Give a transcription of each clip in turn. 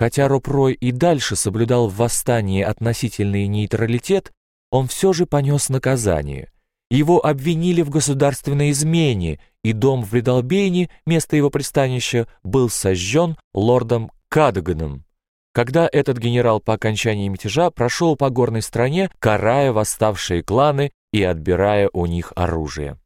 Хотя Ропрой и дальше соблюдал в восстании относительный нейтралитет, он все же понес наказание. Его обвинили в государственной измене, и дом в Бредалбейне, место его пристанища, был сожжен лордом Кадганом. Когда этот генерал по окончании мятежа прошел по горной стране, карая восставшие кланы и отбирая у них оружие.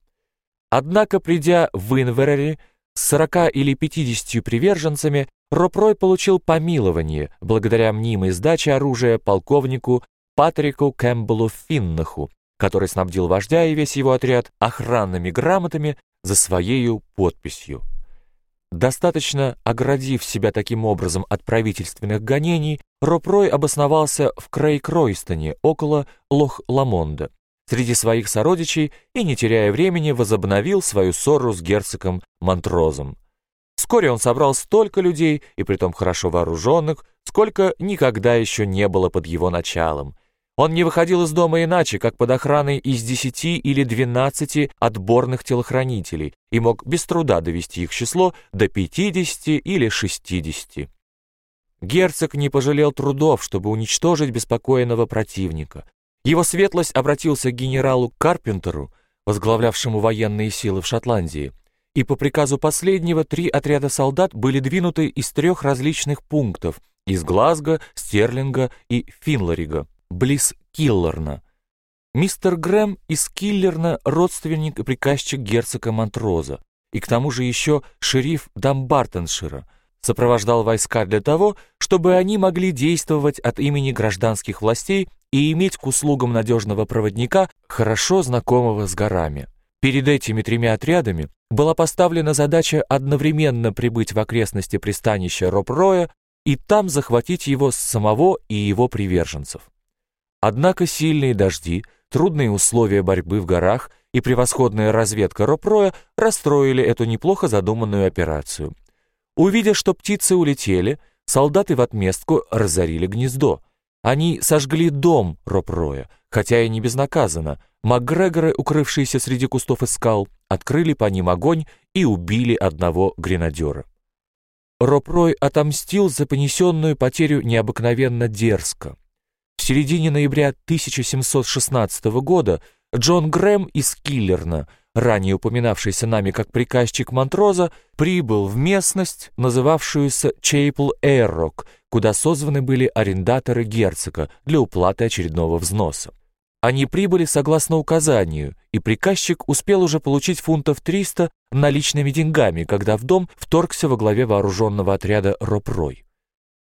Однако, придя в Инверере с 40 или 50 приверженцами, Ропрой получил помилование благодаря мнимой сдаче оружия полковнику Патрику Кэмпбеллу Финнаху, который снабдил вождя и весь его отряд охранными грамотами за своею подписью. Достаточно оградив себя таким образом от правительственных гонений, Ропрой обосновался в Крейг-Ройстоне, около Лох-Ламонда, среди своих сородичей и, не теряя времени, возобновил свою ссору с герцогом Монтрозом. Вскоре он собрал столько людей, и притом хорошо вооруженных, сколько никогда еще не было под его началом. Он не выходил из дома иначе, как под охраной из десяти или двенадцати отборных телохранителей, и мог без труда довести их число до пятидесяти или шестидесяти. Герцог не пожалел трудов, чтобы уничтожить беспокойного противника. Его светлость обратился к генералу Карпентеру, возглавлявшему военные силы в Шотландии, и по приказу последнего три отряда солдат были двинуты из трех различных пунктов – из Глазго, Стерлинга и Финларига, близ Киллерна. Мистер Грэм из Киллерна – родственник и приказчик герцога Монтроза, и к тому же еще шериф Дамбартеншира, сопровождал войска для того, чтобы они могли действовать от имени гражданских властей и иметь к услугам надежного проводника, хорошо знакомого с горами. Перед этими тремя отрядами была поставлена задача одновременно прибыть в окрестности пристанища Роб-Роя и там захватить его с самого и его приверженцев. Однако сильные дожди, трудные условия борьбы в горах и превосходная разведка Роб-Роя расстроили эту неплохо задуманную операцию. Увидя, что птицы улетели, солдаты в отместку разорили гнездо. Они сожгли дом Роб-Роя, хотя и не безнаказанно, Макгрегоры, укрывшиеся среди кустов и скал, открыли по ним огонь и убили одного гренадера. Ропрой отомстил за понесенную потерю необыкновенно дерзко. В середине ноября 1716 года Джон Грэм из Киллерна, ранее упоминавшийся нами как приказчик Монтроза, прибыл в местность, называвшуюся Чейпл-Эйррок, куда созваны были арендаторы герцога для уплаты очередного взноса. Они прибыли согласно указанию, и приказчик успел уже получить фунтов 300 наличными деньгами, когда в дом вторгся во главе вооруженного отряда Ропрой.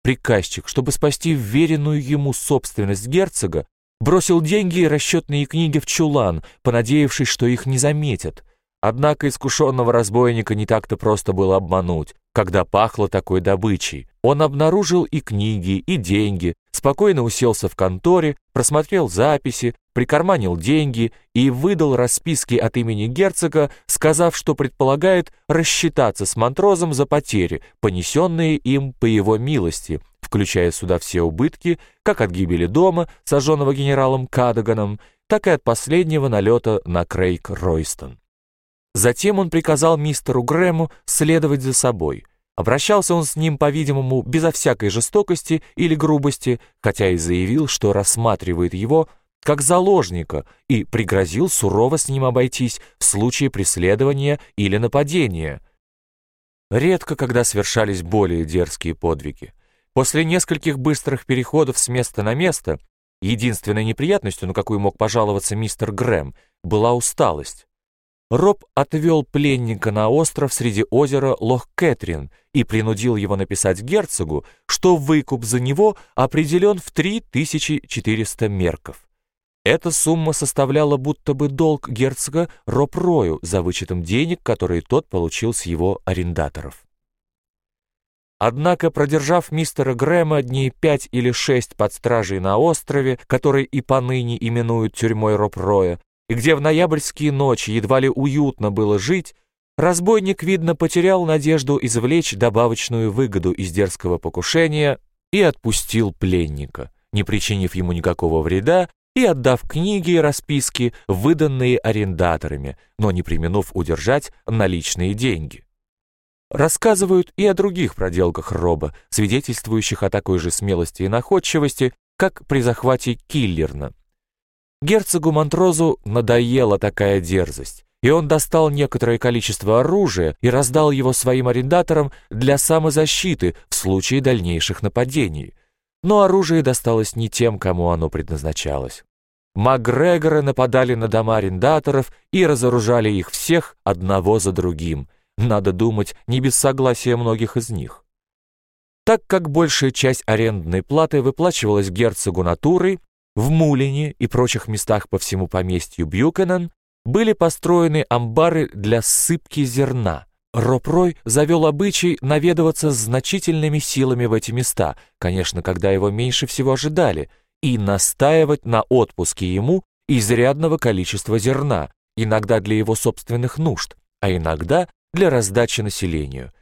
Приказчик, чтобы спасти вверенную ему собственность герцога, бросил деньги и расчетные книги в чулан, понадеявшись, что их не заметят. Однако искушенного разбойника не так-то просто было обмануть, когда пахло такой добычей. Он обнаружил и книги, и деньги, спокойно уселся в конторе, просмотрел записи, прикарманил деньги и выдал расписки от имени герцога, сказав, что предполагает рассчитаться с Монтрозом за потери, понесенные им по его милости, включая сюда все убытки, как от гибели дома, сожженного генералом Кадаганом, так и от последнего налета на Крейг-Ройстон. Затем он приказал мистеру Грэму следовать за собой. Обращался он с ним, по-видимому, безо всякой жестокости или грубости, хотя и заявил, что рассматривает его как заложника и пригрозил сурово с ним обойтись в случае преследования или нападения. Редко когда совершались более дерзкие подвиги. После нескольких быстрых переходов с места на место, единственной неприятностью, на какую мог пожаловаться мистер Грэм, была усталость. Роб отвел пленника на остров среди озера Лох-Кэтрин и принудил его написать герцогу, что выкуп за него определен в 3400 мерков. Эта сумма составляла будто бы долг герцога Роб-Рою за вычетом денег, которые тот получил с его арендаторов. Однако, продержав мистера Грэма дней пять или шесть под стражей на острове, который и поныне именуют тюрьмой Роб-Роя, и где в ноябрьские ночи едва ли уютно было жить, разбойник, видно, потерял надежду извлечь добавочную выгоду из дерзкого покушения и отпустил пленника, не причинив ему никакого вреда и отдав книги и расписки, выданные арендаторами, но не применув удержать наличные деньги. Рассказывают и о других проделках Роба, свидетельствующих о такой же смелости и находчивости, как при захвате Киллерна. Герцогу Монтрозу надоела такая дерзость, и он достал некоторое количество оружия и раздал его своим арендаторам для самозащиты в случае дальнейших нападений. Но оружие досталось не тем, кому оно предназначалось. Макгрегоры нападали на дома арендаторов и разоружали их всех одного за другим – надо думать, не без согласия многих из них. Так как большая часть арендной платы выплачивалась герцогу натурой, в Мулине и прочих местах по всему поместью Бьюкенен были построены амбары для сыпки зерна. Ропрой завел обычай наведываться значительными силами в эти места, конечно, когда его меньше всего ожидали, и настаивать на отпуске ему изрядного количества зерна, иногда для его собственных нужд, а иногда для раздачи населению.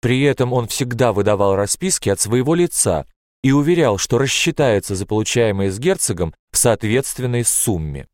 При этом он всегда выдавал расписки от своего лица и уверял, что рассчитается за получаемое с герцогом в соответственной сумме.